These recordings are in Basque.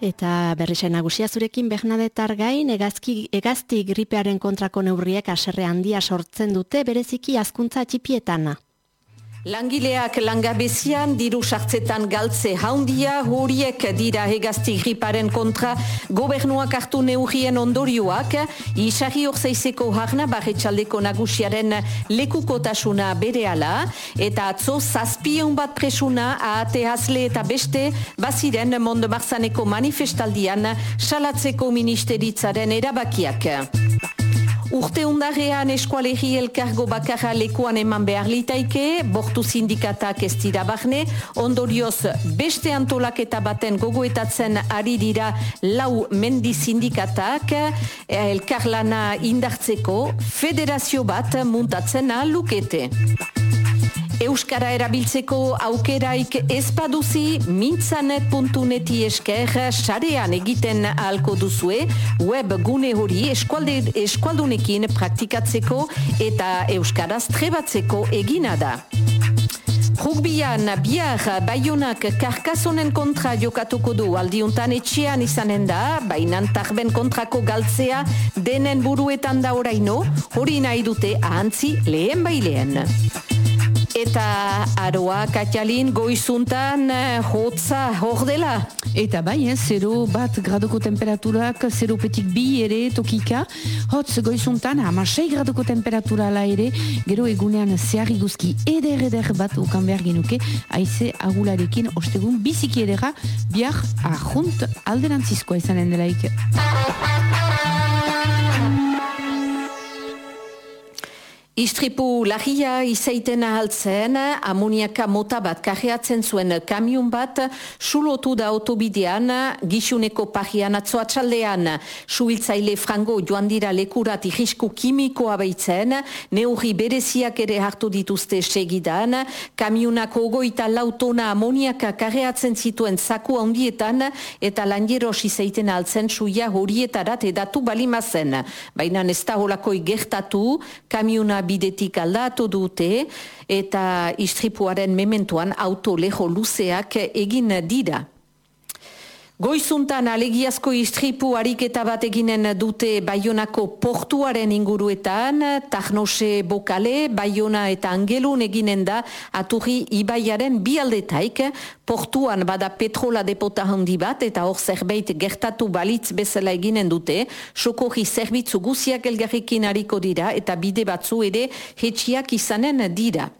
Eta berrizain nagusia zurekin Bernadetar gain egazki, egazti gripearen kontrako neurriek aserre handia sortzen dute bereziki azkuntza txipietan. Langileak langabezian diru sartzetan galtze haundia horiek dira hegazti griparen kontra gobernuak hartu neurrien ondorioak isari orzaizeko harna barretxaldeko nagusiaren lekukotasuna bere ala eta atzo zazpion bat presuna ahate hasle eta beste baziren mondo marzaneko manifestaldian salatzeko ministeritzaren erabakiak. Urte undarrean eskualegi elkargo bakarra lekuan eman behar litaike, bortu sindikatak ez dira barne, ondorioz beste antolaketa baten gogoetatzen ari dira lau mendi sindikatak elkarlana indartzeko federazio bat muntatzen lukete. Euskara erabiltzeko aukeraik ez paduzi mintzanet.neti esker sarean egiten ahalko duzue web gune hori eskualdunekin praktikatzeko eta Euskaraz trebatzeko egina da. Rugbian bihar baionak karkasonen kontra jokatuko du aldiuntan etxean izanen da, bainan tarben kontrako galtzea denen buruetan da oraino, hori nahi dute ahantzi lehen baileen. Eta aroa, Katialin, goizuntan eh, hotza hor dela? Eta bai, eh, zero bat gradoko temperaturak, zero petik bi ere tokika. Hotz goizuntan, amasei gradoko temperatura ala ere, gero egunean zeharri guzki eder-eder bat ukan behar genuke, aize agularekin ostegun biziki edera, biar ahunt alderantzizkoa izanen delaik. Istripu lagia izaiten ahaltzen, amoniaka mota bat karreatzen zuen kamion bat, sulotu da autobidean, gixuneko pahian atzoa txaldean, suhiltzaile frango joan dira lekurat irisku kimikoa baitzen, neurri bereziak ere hartu dituzte segidan, kamionako ogoita lautona amoniaka karreatzen zituen zaku handietan, eta lanjeros izaiten ahaltzen suia horietarat edatu balimazen. Baina ez da holakoi gertatu, kamiona bidetik aldatu dute eta istripuaren mementuan auto leho luzeak egin dira. Goizuntan alegiazko istripu ariketa bat eginen dute Baionako portuaren inguruetan, Tarnose Bokale, Baiona eta Angelun eginen da aturri ibaiaren bialdetaik, portuan bada petrola depota handi bat eta hor zerbait gertatu balitz bezala eginen dute, sokorri zerbitzu guziak elgarrikin hariko dira eta bide batzu ere hetxiak izanen dira.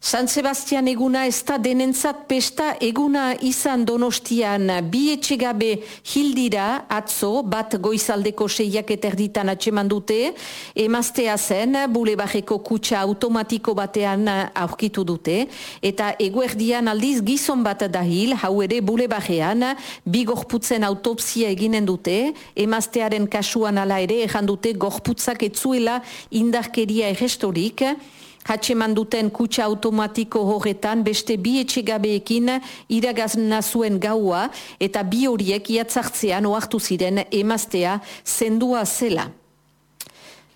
San Sebastian eguna ez da denentzat pesta eguna izan donostian. Bi etxegabe hildira atzo bat goizaldeko seiak eterditan atseman dute, emaztea zen bulebarreko kutsa automatiko batean aurkitu dute, eta eguerdian aldiz gizon bat da hil, hau ere bulebarrean, bi gorputzen autopsia eginen dute, emaztearen kasuan ala ere dute gorputzak etzuela indarkeria errestorik, Hatxeman duten kutsa automatiko horretan beste bi etxegabeekin iragazna zuen gaua eta bi horiek iatzartzean oartu ziren emaztea zendua zela.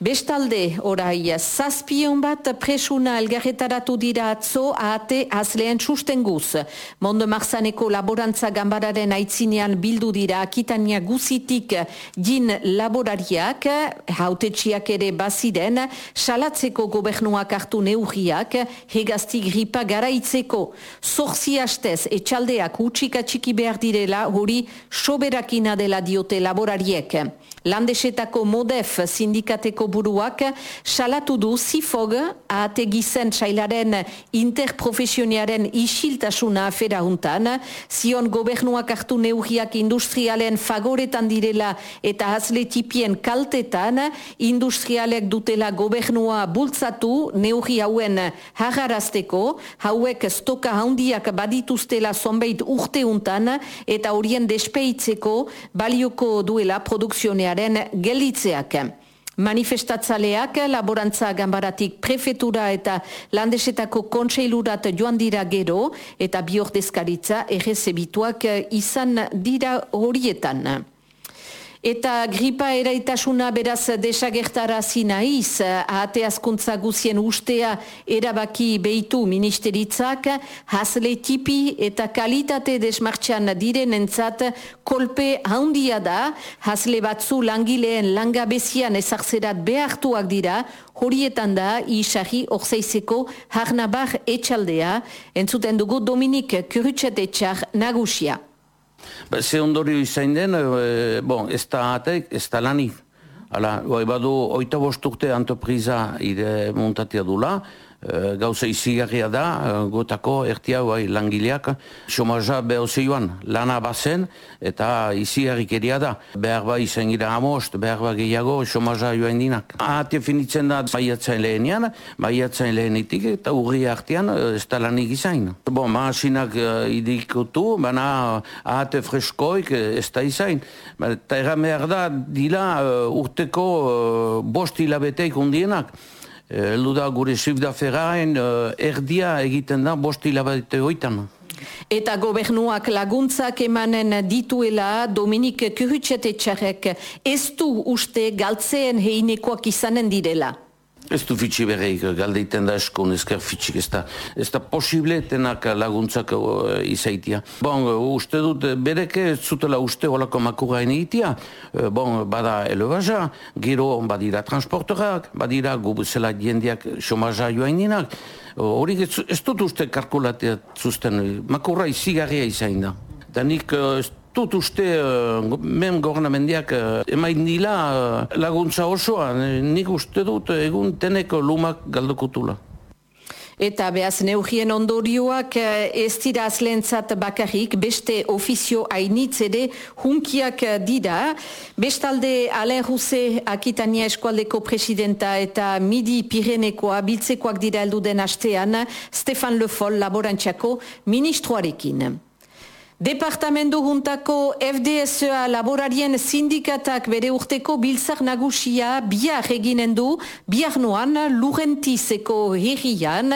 Bestalde, orai, zazpion bat presuna elgarretaratu dira atzo ahate azlean sustenguz. Mondo Marzaneko laborantza gambararen aitzinean bildu dira akitania guzitik jin laborariak, hautetxiak ere baziren, salatzeko gobernuak hartu neurriak, hegazti gripa garaitzeko. Zorzi hastez, etxaldeak utxika txiki behar direla, hori soberakina dela diote laborariek. Landesetako modef sindikateko buruak salatu du zifog ahate gizen txailaren interprofesioniaren isiltasuna afera huntan, zion gobernuak hartu neugiak industrialen fagoretan direla eta hazle tipien kaltetan, industrialek dutela gobernua bultzatu neugi hauen hagarazteko, hauek stoka handiak badituztela zonbeit urte huntan eta horien despeitzeko balioko duela produkzionea Euskararen gelitzeak. Manifestatzaleak laborantza gambaratik prefetura eta landesetako kontseilurat joan dira gero eta biordezkaritza errezebituak izan dira horietan. Eta gripa eraitasuna beraz desagertara zinaiz, ahate askuntza guzien ustea erabaki behitu ministeritzak, hasle tipi eta kalitate desmartxan diren entzat kolpe handia da, hasle batzu langileen langabezian ezartzerat behartuak dira, horietan da isahi orzeizeko harnabar etxaldea, entzuten dugu Dominik Kurutxetetxar nagusia. Ba, ze ondorio izain den, e, bon, ez da atek, ez da lani. Hala, bai, badu, oita bosturte antopriza ide montatia dula, Eh, gauza izigarria da, eh, gotako ertia bai langileak, somaja behar joan lana bazen, eta izigarrik eria da. Behar bai izan gira amost, behar bai gehiago, somaja joan dinak. Ahate finitzen da baiatzen lehenian, baiatzen lehenitik, eta urri artean eh, ez da lanik izain. Bon, maasinak idikutu, baina ahate freskoik ez da izain. Eta erran da, dila urteko bost hilabeteik undienak. Eldu da gure sifda ferraen eh, erdia egiten da bost hilabete hoitan. Eta gobernuak laguntzak emanen dituela Dominik Kurutxetetxarek ez du uste galtzeen heinekoak izanen direla. Ez du fitxi berreik galdeiten da eskun ezker fitxik, ez da, ez da posible tenak laguntzak izaitia. Bon, uste dut bereke ez zutela uste holako makura egitea, uh, bon, bada elevaja, gero badira transporterak, badira gubuzela jendiak somaja joan dinak, hori ez, ez dut uste kalkulatea zuzten, makurra izigarria izain da. Danik uh, dut uste, uh, men gornamendiak uh, emain dila uh, laguntza osoa, nik uste dut egun teneko lumak galdokutula. Eta behaz neugien ondorioak ez dira azlentzat bakarrik, beste ofizio hainitz ere hunkiak dira. Bestalde Alain Ruse Akitania Eskualdeko presidenta eta Midi Pirenekoa biltzekoak dira elduden hastean, Stefan Le Foll laborantxako ministroarekin. Departamendu juntako FDSA laborarien sindikatak bere urteko biltzak nagusia biar eginen du, biar noan lurentizeko herrian.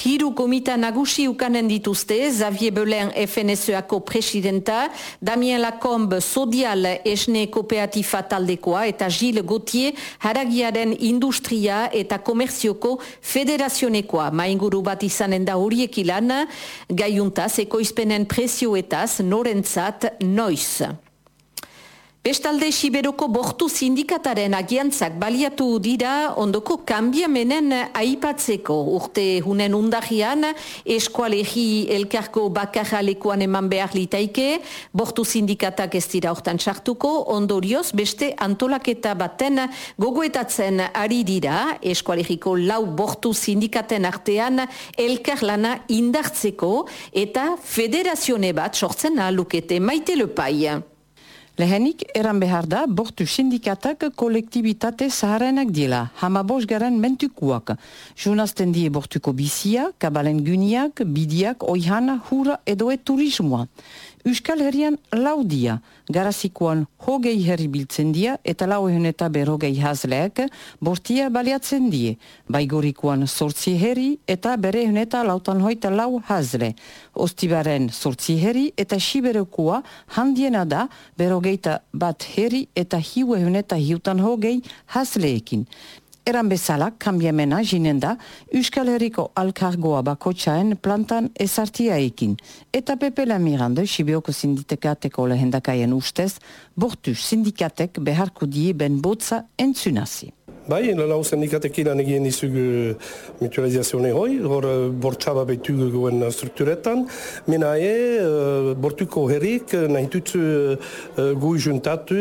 Hiru komita nagusi ukanen dituzte, Xavier Belen FNSA-ko presidenta, Damien Lacombe Sodial esne kooperativa taldekoa eta Gilles Gauthier haragiaren industria eta komerzioko federazionekoa. Mainguru bat izanen da horiek ilan, gaiuntaz ekoizpenen presio eta norentzat noiz. Bestalde Siberoko bortu sindikataren agiantzak baliatu dira ondoko kanbiamenen aipatzeko. Urte hunen undahian, eskualegi elkarko bakarralekoan eman behar litaike, bortu sindikatak ez dira hortan sartuko, ondorioz beste antolaketa baten gogoetatzen ari dira, eskualegiko lau bortu sindikaten artean elkarlana indartzeko eta federazione bat sortzen alukete maite lepai. Lehenik, eran behar da, bortu sindikatak kolektibitate zaharenak dila, hamabos garen mentukuak. Junazten die bortuko bizia, kabalen gyniak, bidiak, oihana, hura edo e turismoa. Euskal Herrian laudia, garazikoan hogei herri biltzen dia eta lau egun eta berrogei hazleak bortia baliatzen die. Baigorikoan sortzi herri eta bere eta lautan hoita lau hazle. Ostibaren sortzi herri eta siberekoa handiena da berrogeita bat herri eta hiu egun eta hiutan hogei hazleekin. Eran bezala, kambiamena jinen da, Euskal Herriko alkargoa bakotxaen plantan ezartia ekin. Eta Pepe Lamirande, Sibioko sinditekateko lehendakaien ustez, bortu sindikatek beharko die ben botza entzunazi. Bai, lau sindikatekin egin izug mutualizazioa hoi, hor eh, bortxaba behitu goen strukturetan, mena e, eh, bortuko herrik nahi tutzu uh, gui juntatu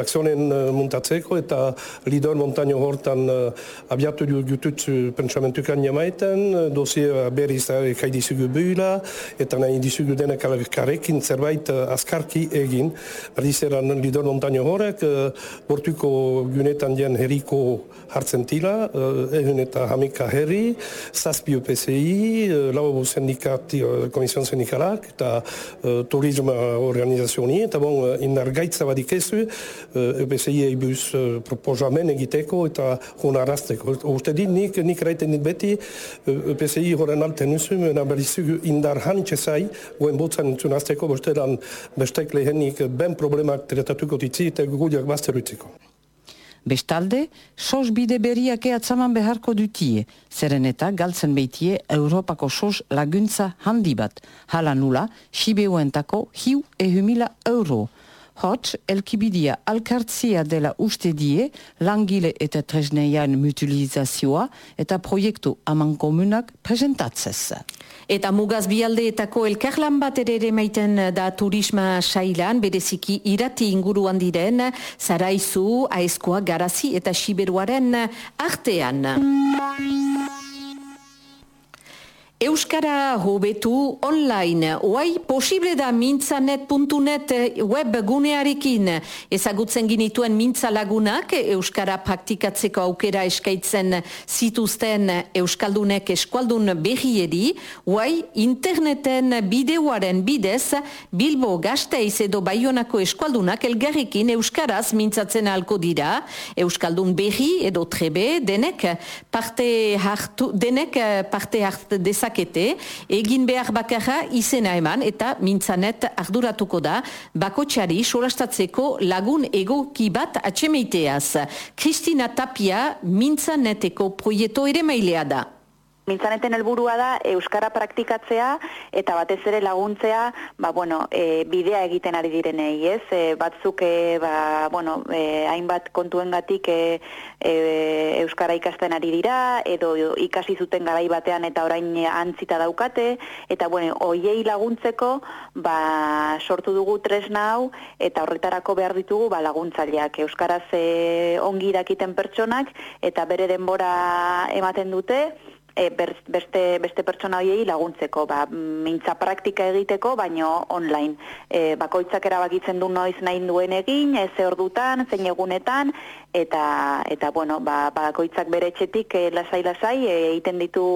akzionen muntatzeko eta lidon montaño hortan abiatu dututzu pentsamentukan jamaiten, dosia berriz kai dizugu buila, eta nahi dizugu denak karekin zerbait askarki egin. Berriz eran lidon montaño horrek, bortuko gunetan dien herriko hartzen tila, ehun eta hamika herri, zazpi UPCI, lau sindikati, komision sindikalak, eta turisma organizazioni, eta bon, indar gaitza badik ezu, UPCI eibuz proposamen egiteko eta honarazteko. Uste dit, nik, nik raiten dit beti, UPCI horren alten usu, mena berizu indar hanitxe zai, guen botzan entzunazteko, bostelan bestek lehenik ben problemak tretatuko ditzi eta gugudiak bazterutziko. Bestalde, sos bide berriak eatzaman beharko dutie, zeren eta galtzen beitie Europako sos laguntza handi bat, hala nula, Sibeuentako hiu ehumila euro. Hots, elkibidia alkartzia dela uste die, langile eta tresneian mutualizazioa eta proiektu aman komunak presentatzez. Eta mugaz bialdeetako elkarlan bat ere ere maiten da turisma sailan, bereziki irati inguruan diren, zaraizu, aizkoa, garazi eta siberuaren artean. Euskara hobetu online. Oai, posible da mintzanet.net web gunearekin ezagutzen ginituen mintza lagunak Euskara praktikatzeko aukera eskaitzen zituzten Euskaldunek eskualdun behieri. Oai, interneten bideoaren bidez Bilbo Gasteiz edo Baionako eskualdunak elgarrekin Euskaraz mintzatzen alko dira. Euskaldun behi edo trebe denek parte hartu, denek parte hartu dezak egin behar bakarra izena eman eta mintzanet arduratuko da bakotxari solastatzeko lagun egoki bat atxemeiteaz. Kristina Tapia mintzaneteko proieto ere mailea da. Mintzaneten helburua da euskara praktikatzea eta batez ere laguntzea, ba bueno, e, bidea egiten ari direnei, ez? E, batzuk e, ba, bueno, e, hainbat kontuengatik e, e, euskara ikasten ari dira edo ikasi zuten garai batean eta orain antzita daukate eta bueno, hoiei laguntzeko, ba, sortu dugu tresna hau eta horretarako behar ditugu ba laguntzaileak euskaraz e, ongi dakiten pertsonak eta bere denbora ematen dute e, beste, beste pertsona hoiei laguntzeko, ba, mintza praktika egiteko, baino online. E, bakoitzak erabakitzen du noiz nahi duen egin, ez ordutan, zein egunetan, eta, eta bueno, ba, bakoitzak bere etxetik e, lasai-lasai e, egiten ditu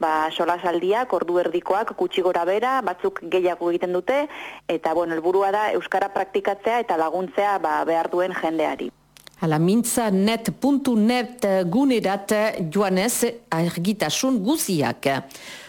ba, solasaldiak, ordu erdikoak, gutxi gora bera, batzuk gehiago egiten dute, eta bueno, helburua da Euskara praktikatzea eta laguntzea ba, behar duen jendeari. Hala mintza net.net gunerat joanez argitasun guziak.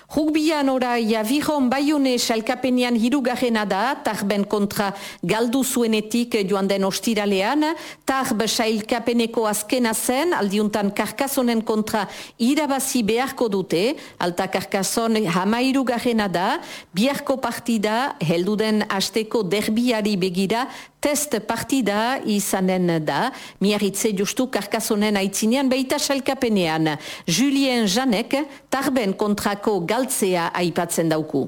Rugbian orai aviron baione salkapenean hirugarrena da, tarben kontra galdu zuenetik joan den ostiralean, tarb salkapeneko azkena zen, aldiuntan karkasonen kontra irabazi beharko dute, alta karkason hama hirugarrena da, biharko partida, helduden asteko derbiari begira, test partida izanen da, miarritze justu karkasonen aitzinean beita salkapenean. Julien Janek, tarben kontrako galtzea aipatzen dauku.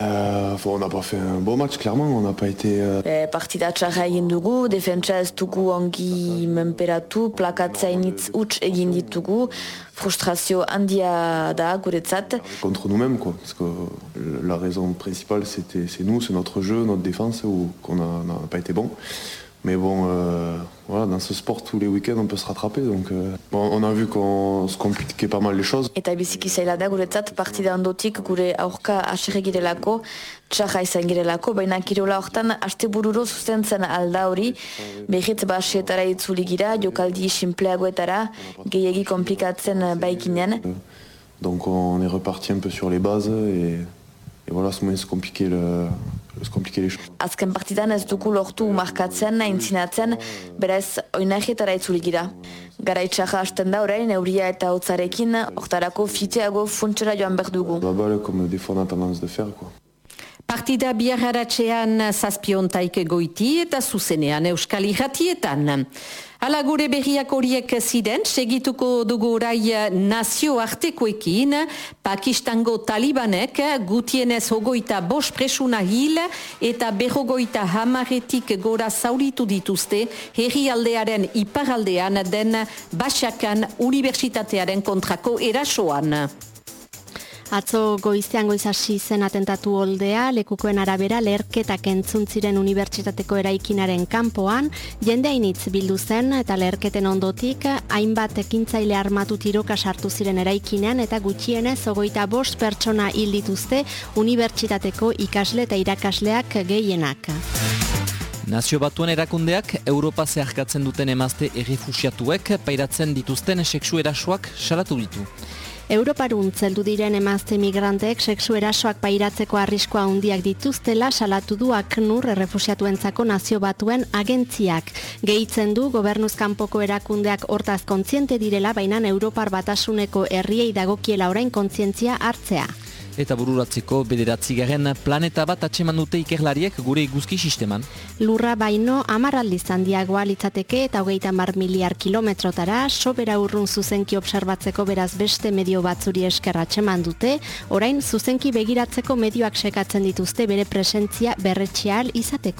Euh, on n'a pas fait un beau match, clairement. On n'a pas été... Euh... E, partida txarra egin dugu, defentsa ez dugu ongi menperatu, plakatzainitz huts egin ditugu, frustrazio handia da guretzat. Contre nous-mêmes, quoi. Parce que la raison principale, c'était c'est nous, c'est notre jeu, notre défense, où qu'on n'a pas été bon. Mais bon, euh, voilà, dans ce sport, tous les week-ends, on peut se rattraper. Donc, euh, bon, on a vu qu'on se compliquait pas mal les choses. Eta biziki zaila da guretzat partida ondotik gure aurka aserre girelako, txarra izan girelako, baina kirola hortan aste bururo zuzentzen alda hori, behitz basietara itzuli gira, jokaldi simpleagoetara, gehiagi komplikatzen baikinen. Donc on est reparti un peu sur les bases et, et voilà, c'est moins se compliquer le, Azken partidan ez dugu lortu markatzen, aintzinatzen, beraz, oinahietara itzuli gira. Gara itxaja hasten da orain, euria eta hotzarekin, oktarako fiteago funtsera joan behar dugu. Partida biarraratxean zazpiontaik goiti eta zuzenean euskal irratietan. Hala gure berriak horiek ziren, segituko dugu orai nazio artekoekin, Pakistango talibanek gutienez hogoita bos presuna hil eta berrogoita hamaretik gora zauritu dituzte herri aldearen iparaldean den Basakan Universitatearen kontrako erasoan. Atzo goizean goizasi zen atentatu oldea, lekukoen arabera leherketak entzun ziren unibertsitateko eraikinaren kanpoan, jende hainitz bildu zen eta leherketen ondotik, hainbat ekintzaile armatu tiroka sartu ziren eraikinean eta gutxienez ogoita bost pertsona hil dituzte unibertsitateko ikasle eta irakasleak gehienak. Nazio batuen erakundeak Europa zeharkatzen duten emazte errefusiatuek pairatzen dituzten seksu erasoak salatu ditu. Europarun zeldu diren emazte migranteek sexu erasoak pairatzeko arriskoa handiak dituztela salatu du ACNUR errefusiatuentzako nazio batuen agentziak. Gehitzen du gobernuzkanpoko erakundeak hortaz kontziente direla bainan Europar batasuneko herriei dagokiela orain kontzientzia hartzea eta bururatzeko bederatzi planeta bat atseman dute ikerlariek gure iguzki sisteman. Lurra baino amarraldi zandiagoa litzateke eta hogeita mar miliar kilometrotara, sobera urrun zuzenki observatzeko beraz beste medio batzuri eskerra atseman dute, orain zuzenki begiratzeko medioak sekatzen dituzte bere presentzia berretxeal izateko.